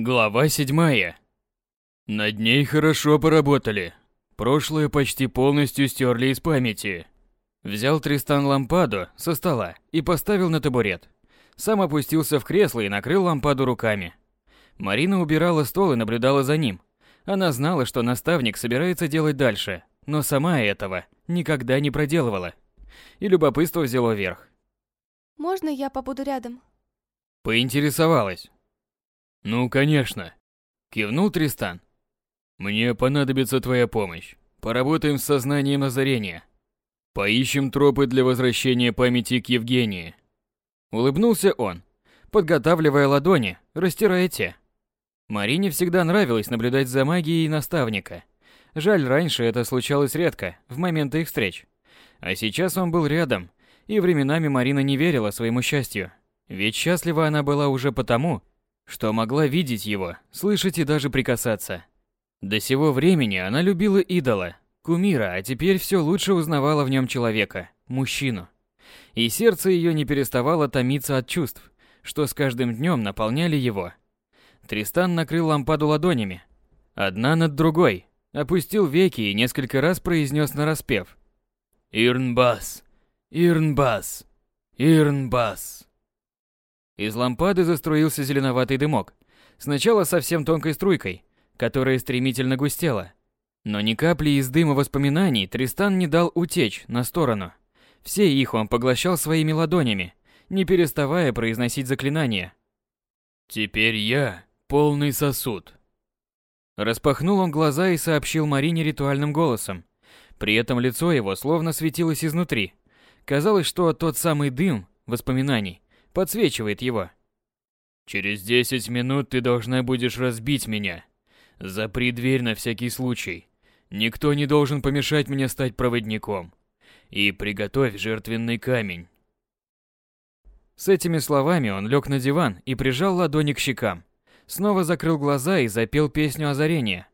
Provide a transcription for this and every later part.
Глава седьмая. Над ней хорошо поработали. Прошлое почти полностью стерли из памяти. Взял Тристан лампаду со стола и поставил на табурет. Сам опустился в кресло и накрыл лампаду руками. Марина убирала стол и наблюдала за ним. Она знала, что наставник собирается делать дальше, но сама этого никогда не проделывала. И любопытство взяло верх. Можно я побуду рядом? Поинтересовалась. «Ну, конечно», — кивнул Тристан. «Мне понадобится твоя помощь. Поработаем с сознанием озарения. Поищем тропы для возвращения памяти к Евгении». Улыбнулся он, подготавливая ладони, растирая те. Марине всегда нравилось наблюдать за магией наставника. Жаль, раньше это случалось редко, в моменты их встреч. А сейчас он был рядом, и временами Марина не верила своему счастью. Ведь счастлива она была уже потому, что могла видеть его, слышать и даже прикасаться. До сего времени она любила идола, кумира, а теперь все лучше узнавала в нем человека, мужчину. И сердце ее не переставало томиться от чувств, что с каждым днем наполняли его. Тристан накрыл лампаду ладонями, одна над другой, опустил веки и несколько раз произнес нараспев. «Ирнбас! Ирнбас! Ирнбас!» Из лампады заструился зеленоватый дымок. Сначала совсем тонкой струйкой, которая стремительно густела. Но ни капли из дыма воспоминаний Тристан не дал утечь на сторону. Все их он поглощал своими ладонями, не переставая произносить заклинания. «Теперь я полный сосуд». Распахнул он глаза и сообщил Марине ритуальным голосом. При этом лицо его словно светилось изнутри. Казалось, что тот самый дым воспоминаний подсвечивает его. Через десять минут ты должна будешь разбить меня. Запри дверь на всякий случай. Никто не должен помешать мне стать проводником. И приготовь жертвенный камень. С этими словами он лег на диван и прижал ладони к щекам. Снова закрыл глаза и запел песню озарения.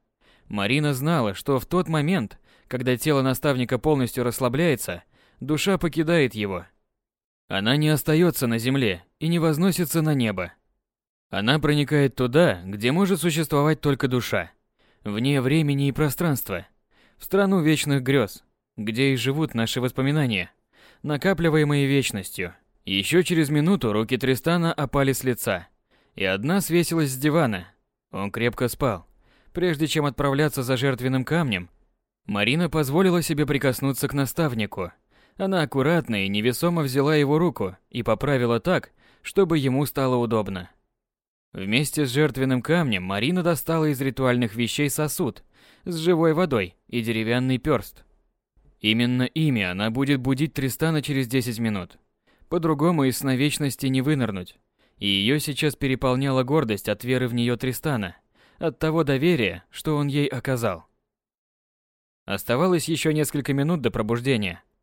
Марина знала, что в тот момент, когда тело наставника полностью расслабляется, душа покидает его, она не остается на земле и не возносится на небо. Она проникает туда, где может существовать только душа, вне времени и пространства, в страну вечных грез, где и живут наши воспоминания, накапливаемые вечностью. Еще через минуту руки Тристана опали с лица, и одна свесилась с дивана. Он крепко спал. Прежде чем отправляться за жертвенным камнем, Марина позволила себе прикоснуться к наставнику – она аккуратно и невесомо взяла его руку и поправила так, чтобы ему стало удобно. Вместе с жертвенным камнем Марина достала из ритуальных вещей сосуд с живой водой и деревянный перст. Именно ими она будет будить Тристана через 10 минут. По-другому из сна вечности не вынырнуть. И ее сейчас переполняла гордость от веры в нее Тристана, от того доверия, что он ей оказал. Оставалось еще несколько минут до пробуждения –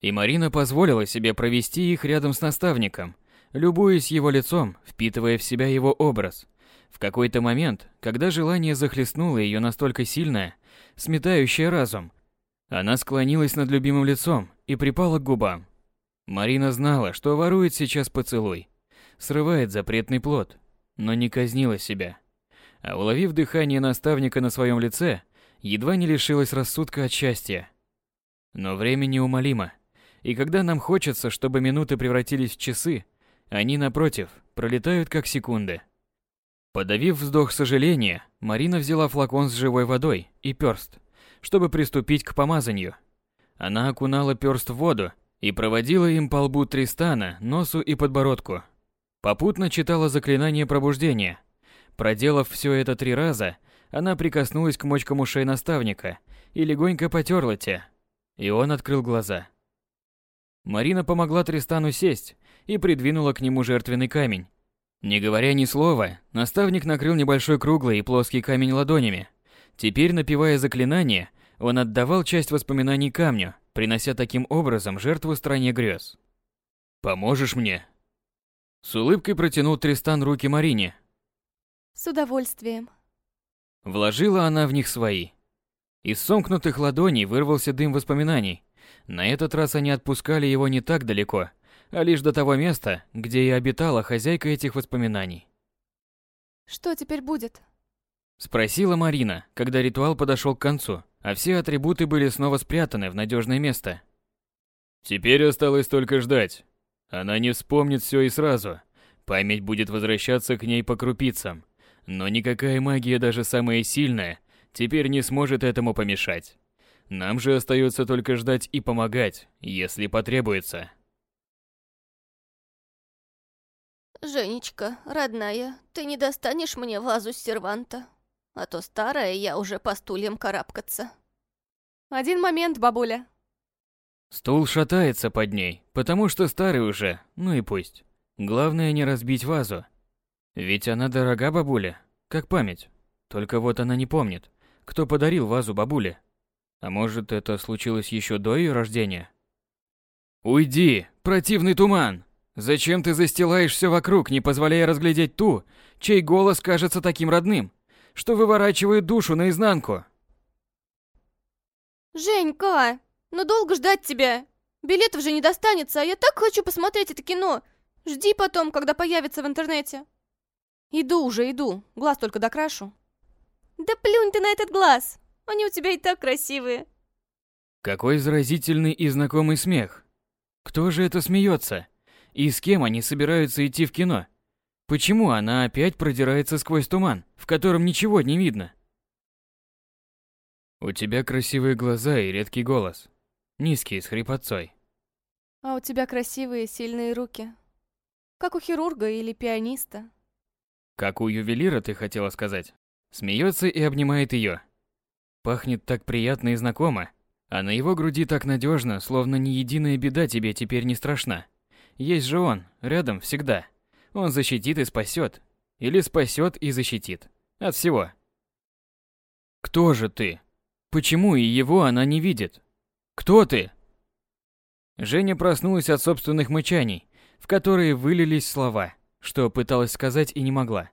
и Марина позволила себе провести их рядом с наставником, любуясь его лицом, впитывая в себя его образ. В какой-то момент, когда желание захлестнуло ее настолько сильное, сметающее разум, она склонилась над любимым лицом и припала к губам. Марина знала, что ворует сейчас поцелуй, срывает запретный плод, но не казнила себя. А уловив дыхание наставника на своем лице, едва не лишилась рассудка от счастья. Но время неумолимо. И когда нам хочется, чтобы минуты превратились в часы, они, напротив, пролетают как секунды. Подавив вздох сожаления, Марина взяла флакон с живой водой и перст, чтобы приступить к помазанию. Она окунала перст в воду и проводила им по лбу Тристана, носу и подбородку. Попутно читала заклинание пробуждения. Проделав все это три раза, она прикоснулась к мочкам ушей наставника и легонько потерла те. И он открыл глаза. Марина помогла Тристану сесть и придвинула к нему жертвенный камень. Не говоря ни слова, наставник накрыл небольшой круглый и плоский камень ладонями. Теперь, напевая заклинание, он отдавал часть воспоминаний камню, принося таким образом жертву стране грез. «Поможешь мне?» С улыбкой протянул Тристан руки Марине. «С удовольствием». Вложила она в них свои. Из сомкнутых ладоней вырвался дым воспоминаний, на этот раз они отпускали его не так далеко, а лишь до того места, где и обитала хозяйка этих воспоминаний. Что теперь будет? Спросила Марина, когда ритуал подошел к концу, а все атрибуты были снова спрятаны в надежное место. Теперь осталось только ждать. Она не вспомнит все и сразу. Память будет возвращаться к ней по крупицам. Но никакая магия, даже самая сильная, теперь не сможет этому помешать. Нам же остается только ждать и помогать, если потребуется. Женечка, родная, ты не достанешь мне вазу с серванта? А то старая я уже по стульям карабкаться. Один момент, бабуля. Стул шатается под ней, потому что старый уже, ну и пусть. Главное не разбить вазу. Ведь она дорога бабуле, как память. Только вот она не помнит, кто подарил вазу бабуле. А может, это случилось еще до ее рождения? Уйди, противный туман! Зачем ты застилаешь все вокруг, не позволяя разглядеть ту, чей голос кажется таким родным, что выворачивает душу наизнанку? Женька, ну долго ждать тебя. Билетов же не достанется, а я так хочу посмотреть это кино. Жди потом, когда появится в интернете. Иду уже, иду. Глаз только докрашу. Да плюнь ты на этот глаз. Они у тебя и так красивые. Какой заразительный и знакомый смех. Кто же это смеется? И с кем они собираются идти в кино? Почему она опять продирается сквозь туман, в котором ничего не видно? У тебя красивые глаза и редкий голос. Низкий, с хрипотцой. А у тебя красивые, сильные руки. Как у хирурга или пианиста. Как у ювелира, ты хотела сказать. Смеется и обнимает ее. Пахнет так приятно и знакомо, а на его груди так надежно, словно ни единая беда тебе теперь не страшна. Есть же он, рядом всегда. Он защитит и спасет. Или спасет и защитит. От всего. Кто же ты? Почему и его она не видит? Кто ты? Женя проснулась от собственных мычаний, в которые вылились слова, что пыталась сказать и не могла.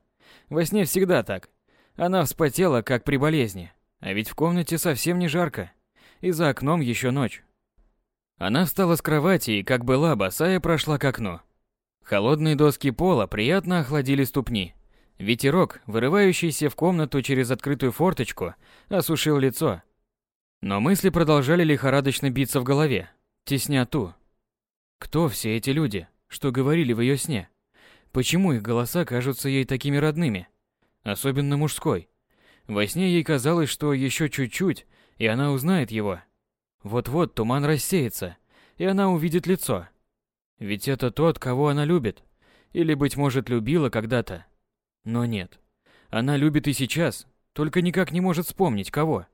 Во сне всегда так. Она вспотела, как при болезни. А ведь в комнате совсем не жарко. И за окном еще ночь. Она встала с кровати и, как была, босая прошла к окну. Холодные доски пола приятно охладили ступни. Ветерок, вырывающийся в комнату через открытую форточку, осушил лицо. Но мысли продолжали лихорадочно биться в голове, тесня ту. Кто все эти люди, что говорили в ее сне? Почему их голоса кажутся ей такими родными? Особенно мужской. Во сне ей казалось, что еще чуть-чуть, и она узнает его. Вот-вот туман рассеется, и она увидит лицо. Ведь это тот, кого она любит. Или, быть может, любила когда-то. Но нет. Она любит и сейчас, только никак не может вспомнить, кого.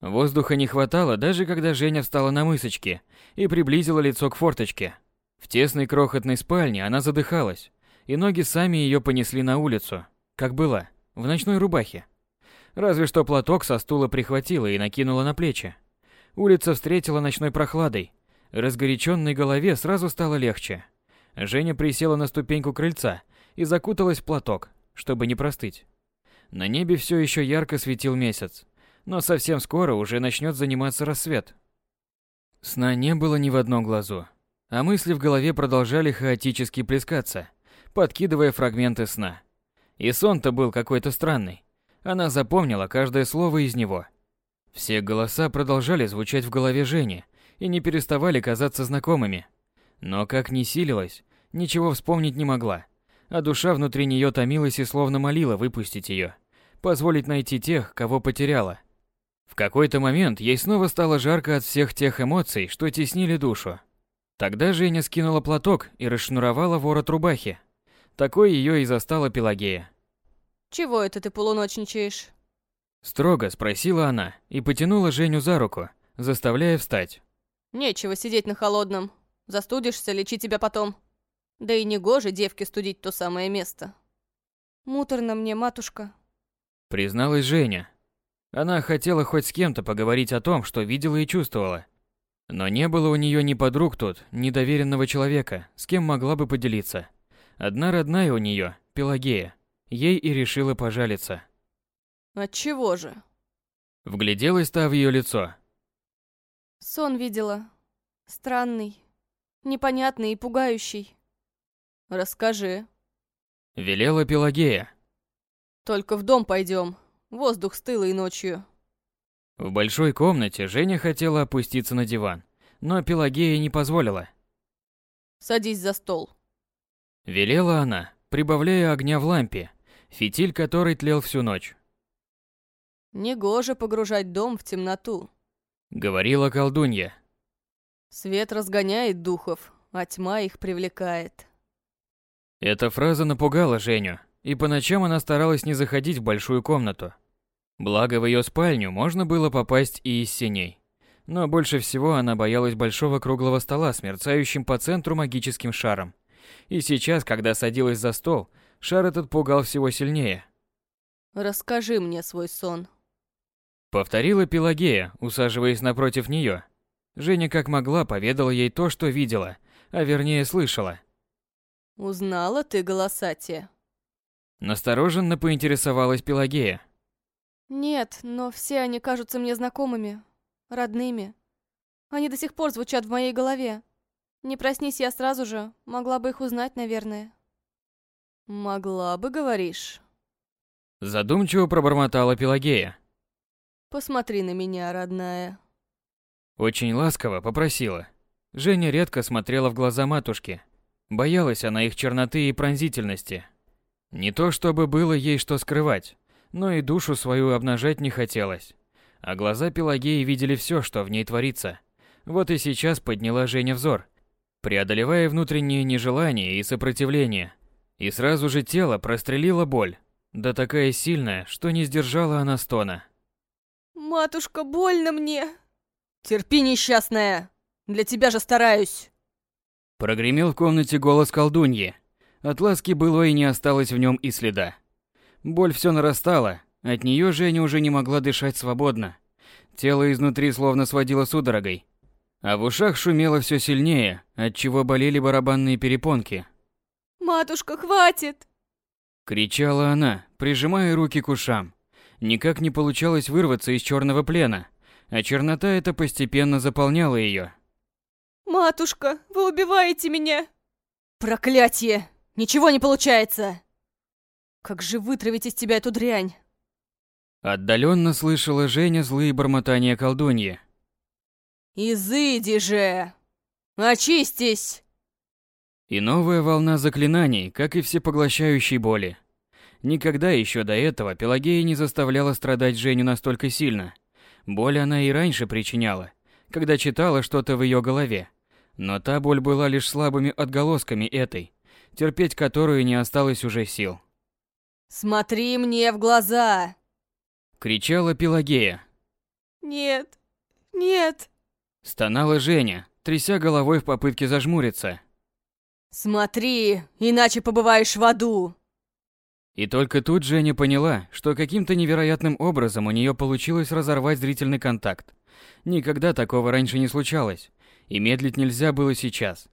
Воздуха не хватало, даже когда Женя встала на мысочке и приблизила лицо к форточке. В тесной крохотной спальне она задыхалась, и ноги сами ее понесли на улицу, как была, в ночной рубахе. Разве что платок со стула прихватила и накинула на плечи. Улица встретила ночной прохладой, Разгоряченной голове сразу стало легче. Женя присела на ступеньку крыльца и закуталась в платок, чтобы не простыть. На небе все еще ярко светил месяц, но совсем скоро уже начнет заниматься рассвет. Сна не было ни в одном глазу, а мысли в голове продолжали хаотически плескаться, подкидывая фрагменты сна. И сон-то был какой-то странный. Она запомнила каждое слово из него. Все голоса продолжали звучать в голове Жени, и не переставали казаться знакомыми. Но как ни силилась, ничего вспомнить не могла, а душа внутри нее томилась и словно молила выпустить ее, позволить найти тех, кого потеряла. В какой-то момент ей снова стало жарко от всех тех эмоций, что теснили душу. Тогда Женя скинула платок и расшнуровала ворот рубахи. Такой ее и застала Пелагея. «Чего это ты полуночничаешь?» Строго спросила она и потянула Женю за руку, заставляя встать. Нечего сидеть на холодном. Застудишься, лечи тебя потом. Да и не гоже девке студить то самое место. Муторно мне, матушка. Призналась Женя. Она хотела хоть с кем-то поговорить о том, что видела и чувствовала. Но не было у нее ни подруг тут, ни доверенного человека, с кем могла бы поделиться. Одна родная у нее, Пелагея, ей и решила пожалиться. Отчего же? Вгляделась та в ее лицо, Сон видела. Странный. Непонятный и пугающий. Расскажи. Велела Пелагея. Только в дом пойдем. Воздух стылый ночью. В большой комнате Женя хотела опуститься на диван, но Пелагея не позволила. Садись за стол. Велела она, прибавляя огня в лампе, фитиль которой тлел всю ночь. Негоже погружать дом в темноту. Говорила колдунья. Свет разгоняет духов, а тьма их привлекает. Эта фраза напугала Женю, и по ночам она старалась не заходить в большую комнату. Благо в ее спальню можно было попасть и из синей. Но больше всего она боялась большого круглого стола с мерцающим по центру магическим шаром. И сейчас, когда садилась за стол, шар этот пугал всего сильнее. «Расскажи мне свой сон», — повторила Пелагея, усаживаясь напротив нее. Женя как могла поведала ей то, что видела, а вернее слышала. «Узнала ты голоса те?» Настороженно поинтересовалась Пелагея. «Нет, но все они кажутся мне знакомыми, родными. Они до сих пор звучат в моей голове. Не проснись я сразу же, могла бы их узнать, наверное». «Могла бы, говоришь?» Задумчиво пробормотала Пелагея. «Посмотри на меня, родная». Очень ласково попросила. Женя редко смотрела в глаза матушки. Боялась она их черноты и пронзительности. Не то чтобы было ей что скрывать, но и душу свою обнажать не хотелось. А глаза Пелагеи видели все, что в ней творится. Вот и сейчас подняла Женя взор, преодолевая внутреннее нежелание и сопротивление. И сразу же тело прострелила боль, да такая сильная, что не сдержала она стона. «Матушка, больно мне!» «Терпи, несчастная! Для тебя же стараюсь!» Прогремел в комнате голос колдуньи. От ласки было и не осталось в нем и следа. Боль все нарастала, от нее Женя уже не могла дышать свободно. Тело изнутри словно сводило судорогой. А в ушах шумело все сильнее, от чего болели барабанные перепонки. «Матушка, хватит!» Кричала она, прижимая руки к ушам. Никак не получалось вырваться из черного плена, а чернота эта постепенно заполняла ее. «Матушка, вы убиваете меня!» «Проклятье! Ничего не получается!» «Как же вытравить из тебя эту дрянь?» Отдаленно слышала Женя злые бормотания колдуньи. «Изыди же! Очистись!» И новая волна заклинаний, как и всепоглощающей боли. Никогда еще до этого Пелагея не заставляла страдать Женю настолько сильно. Боль она и раньше причиняла, когда читала что-то в ее голове. Но та боль была лишь слабыми отголосками этой, терпеть которую не осталось уже сил. «Смотри мне в глаза!» Кричала Пелагея. «Нет, нет!» Стонала Женя, тряся головой в попытке зажмуриться. «Смотри, иначе побываешь в аду!» И только тут Женя поняла, что каким-то невероятным образом у нее получилось разорвать зрительный контакт. Никогда такого раньше не случалось, и медлить нельзя было сейчас.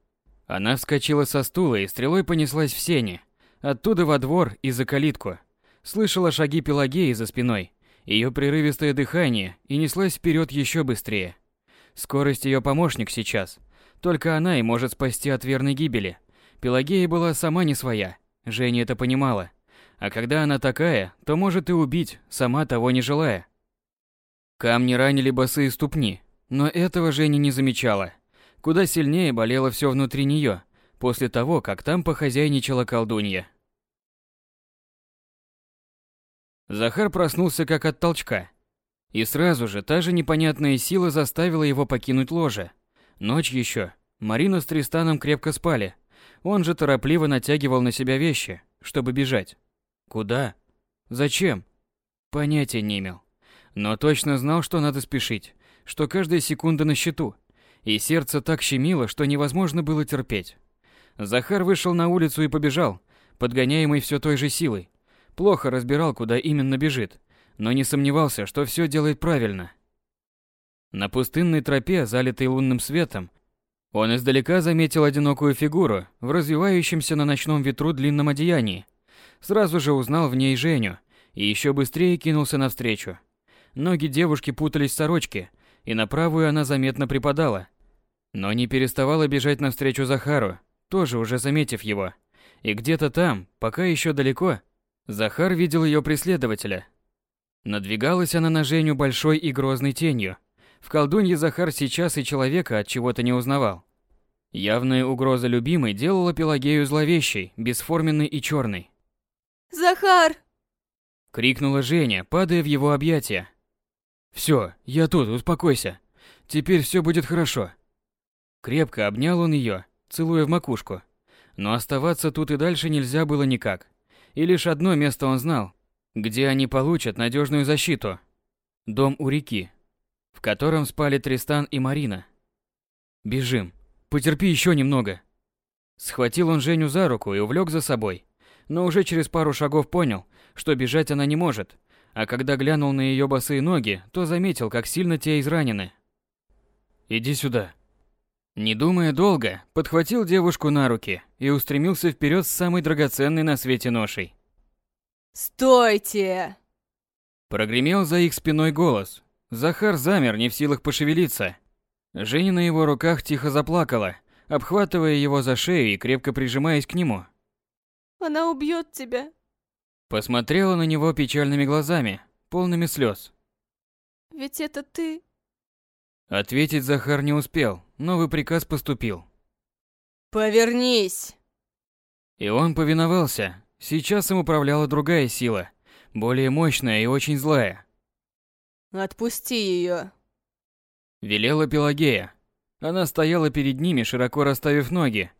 Она вскочила со стула и стрелой понеслась в сени, оттуда во двор и за калитку. Слышала шаги Пелагеи за спиной, ее прерывистое дыхание и неслась вперед еще быстрее. Скорость ее помощник сейчас. Только она и может спасти от верной гибели. Пелагея была сама не своя. Женя это понимала. А когда она такая, то может и убить, сама того не желая. Камни ранили босые ступни, но этого Женя не замечала. Куда сильнее болело все внутри нее, после того, как там похозяйничала колдунья. Захар проснулся как от толчка. И сразу же та же непонятная сила заставила его покинуть ложе. Ночь еще. Марина с Тристаном крепко спали. Он же торопливо натягивал на себя вещи, чтобы бежать. Куда? Зачем? Понятия не имел. Но точно знал, что надо спешить, что каждая секунда на счету. И сердце так щемило, что невозможно было терпеть. Захар вышел на улицу и побежал, подгоняемый все той же силой. Плохо разбирал, куда именно бежит, но не сомневался, что все делает правильно. На пустынной тропе, залитой лунным светом, он издалека заметил одинокую фигуру в развивающемся на ночном ветру длинном одеянии. Сразу же узнал в ней Женю и еще быстрее кинулся навстречу. Ноги девушки путались в сорочке, и на правую она заметно припадала. Но не переставала бежать навстречу Захару, тоже уже заметив его. И где-то там, пока еще далеко, Захар видел ее преследователя. Надвигалась она на Женю большой и грозной тенью. В колдунье Захар сейчас и человека от чего-то не узнавал. Явная угроза любимой делала Пелагею зловещей, бесформенной и черной. «Захар!» — крикнула Женя, падая в его объятия. «Все, я тут, успокойся. Теперь все будет хорошо». Крепко обнял он ее, целуя в макушку. Но оставаться тут и дальше нельзя было никак. И лишь одно место он знал, где они получат надежную защиту. Дом у реки, в котором спали Тристан и Марина. «Бежим. Потерпи еще немного». Схватил он Женю за руку и увлек за собой. Но уже через пару шагов понял, что бежать она не может, а когда глянул на ее босые ноги, то заметил, как сильно те изранены. «Иди сюда». Не думая долго, подхватил девушку на руки и устремился вперед с самой драгоценной на свете ношей. «Стойте!» Прогремел за их спиной голос. Захар замер, не в силах пошевелиться. Женя на его руках тихо заплакала, обхватывая его за шею и крепко прижимаясь к нему. «Она убьет тебя!» Посмотрела на него печальными глазами, полными слез. «Ведь это ты...» Ответить Захар не успел, новый приказ поступил. «Повернись!» И он повиновался. Сейчас им управляла другая сила, более мощная и очень злая. «Отпусти ее!» Велела Пелагея. Она стояла перед ними, широко расставив ноги.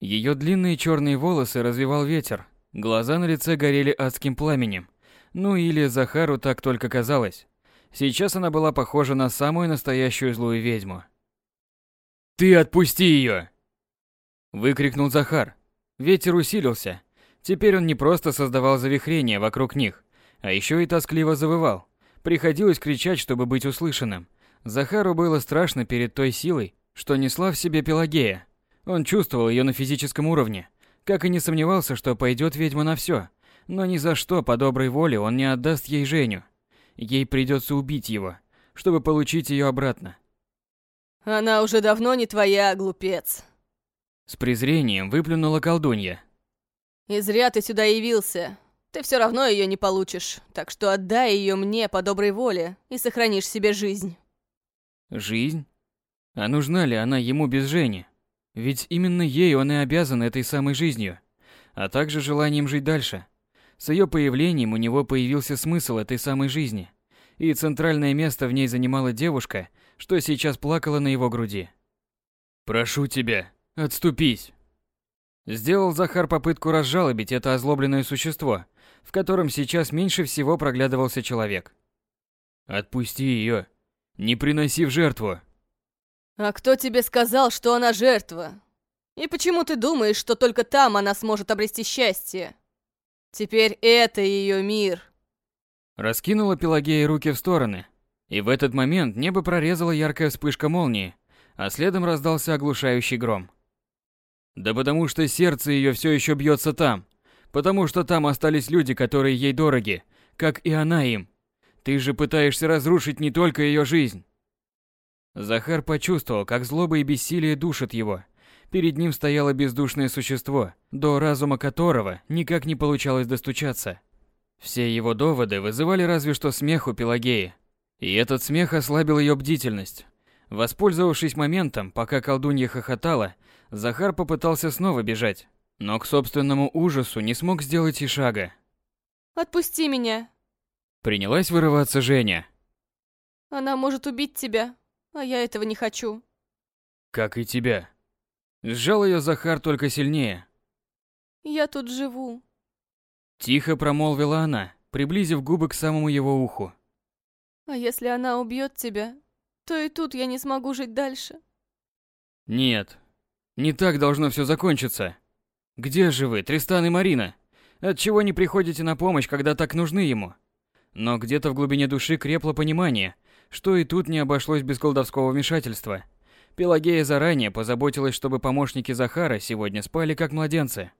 Ее длинные черные волосы развивал ветер, глаза на лице горели адским пламенем. Ну или Захару так только казалось. Сейчас она была похожа на самую настоящую злую ведьму. «Ты отпусти ее!» Выкрикнул Захар. Ветер усилился. Теперь он не просто создавал завихрение вокруг них, а еще и тоскливо завывал. Приходилось кричать, чтобы быть услышанным. Захару было страшно перед той силой, что несла в себе Пелагея. Он чувствовал ее на физическом уровне, как и не сомневался, что пойдет ведьма на все. Но ни за что по доброй воле он не отдаст ей Женю. Ей придется убить его, чтобы получить ее обратно. «Она уже давно не твоя, глупец!» С презрением выплюнула колдунья. «И зря ты сюда явился. Ты все равно ее не получишь, так что отдай ее мне по доброй воле и сохранишь себе жизнь». Жизнь? А нужна ли она ему без Жени? Ведь именно ей он и обязан этой самой жизнью, а также желанием жить дальше. С ее появлением у него появился смысл этой самой жизни, и центральное место в ней занимала девушка, что сейчас плакала на его груди. «Прошу тебя, отступись!» Сделал Захар попытку разжалобить это озлобленное существо, в котором сейчас меньше всего проглядывался человек. «Отпусти ее, не приноси в жертву!» «А кто тебе сказал, что она жертва? И почему ты думаешь, что только там она сможет обрести счастье? Теперь это ее мир!» Раскинула Пелагея руки в стороны, и в этот момент небо прорезала яркая вспышка молнии, а следом раздался оглушающий гром. Да потому что сердце ее все еще бьется там, потому что там остались люди, которые ей дороги, как и она им. Ты же пытаешься разрушить не только ее жизнь. Захар почувствовал, как злоба и бессилие душат его. Перед ним стояло бездушное существо, до разума которого никак не получалось достучаться. Все его доводы вызывали разве что смех у Пелагеи. И этот смех ослабил ее бдительность. Воспользовавшись моментом, пока колдунья хохотала, Захар попытался снова бежать, но к собственному ужасу не смог сделать и шага. «Отпусти меня!» Принялась вырываться Женя. «Она может убить тебя, а я этого не хочу». «Как и тебя». Сжал ее Захар только сильнее. «Я тут живу». Тихо промолвила она, приблизив губы к самому его уху. «А если она убьет тебя, то и тут я не смогу жить дальше». «Нет, не так должно все закончиться. Где же вы, Тристан и Марина? Отчего не приходите на помощь, когда так нужны ему? Но где-то в глубине души крепло понимание, что и тут не обошлось без колдовского вмешательства. Пелагея заранее позаботилась, чтобы помощники Захара сегодня спали как младенцы.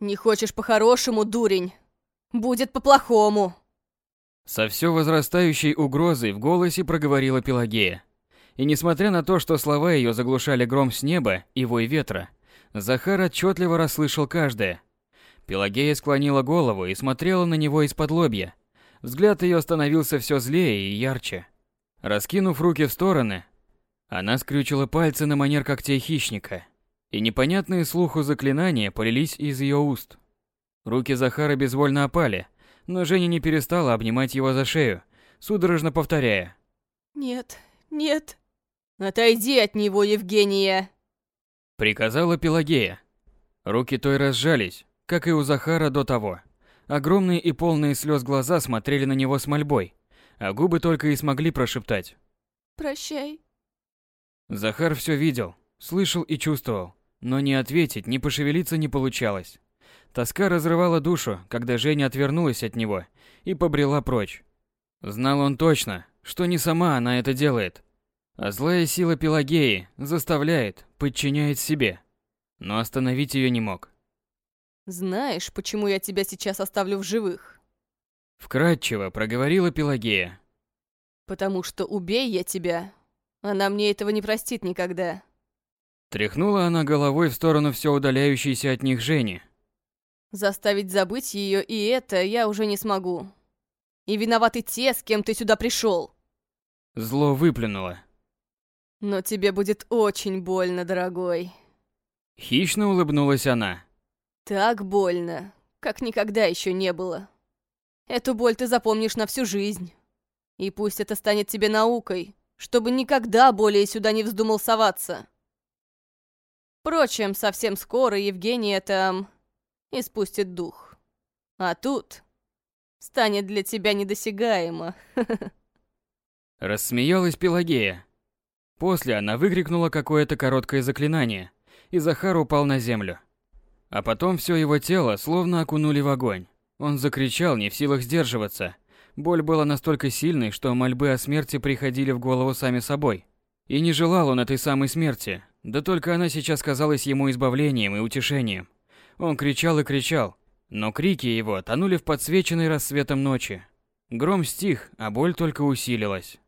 «Не хочешь по-хорошему, дурень? Будет по-плохому!» Со все возрастающей угрозой в голосе проговорила Пелагея. И несмотря на то, что слова ее заглушали гром с неба и вой ветра, Захар отчетливо расслышал каждое. Пелагея склонила голову и смотрела на него из-под лобья. Взгляд ее становился все злее и ярче. Раскинув руки в стороны, она скрючила пальцы на манер когтей хищника, и непонятные слуху заклинания полились из ее уст. Руки Захара безвольно опали, но Женя не перестала обнимать его за шею, судорожно повторяя. «Нет, нет, отойди от него, Евгения!» Приказала Пелагея. Руки той разжались, как и у Захара до того. Огромные и полные слез глаза смотрели на него с мольбой, а губы только и смогли прошептать. «Прощай». Захар все видел, слышал и чувствовал, но ни ответить, ни пошевелиться не получалось. Тоска разрывала душу, когда Женя отвернулась от него и побрела прочь. Знал он точно, что не сама она это делает, а злая сила Пелагеи заставляет, подчиняет себе. Но остановить ее не мог. «Знаешь, почему я тебя сейчас оставлю в живых?» Вкратчиво проговорила Пелагея. «Потому что убей я тебя, она мне этого не простит никогда». Тряхнула она головой в сторону все удаляющейся от них Жени. «Заставить забыть ее и это я уже не смогу. И виноваты те, с кем ты сюда пришел. Зло выплюнула. Но тебе будет очень больно, дорогой. Хищно улыбнулась она. Так больно, как никогда еще не было. Эту боль ты запомнишь на всю жизнь. И пусть это станет тебе наукой, чтобы никогда более сюда не вздумал соваться. Впрочем, совсем скоро Евгения там испустит дух. А тут станет для тебя недосягаемо. Рассмеялась Пелагея. После она выкрикнула какое-то короткое заклинание, и Захар упал на землю. А потом все его тело словно окунули в огонь. Он закричал, не в силах сдерживаться. Боль была настолько сильной, что мольбы о смерти приходили в голову сами собой. И не желал он этой самой смерти, да только она сейчас казалась ему избавлением и утешением. Он кричал и кричал, но крики его тонули в подсвеченной рассветом ночи. Гром стих, а боль только усилилась.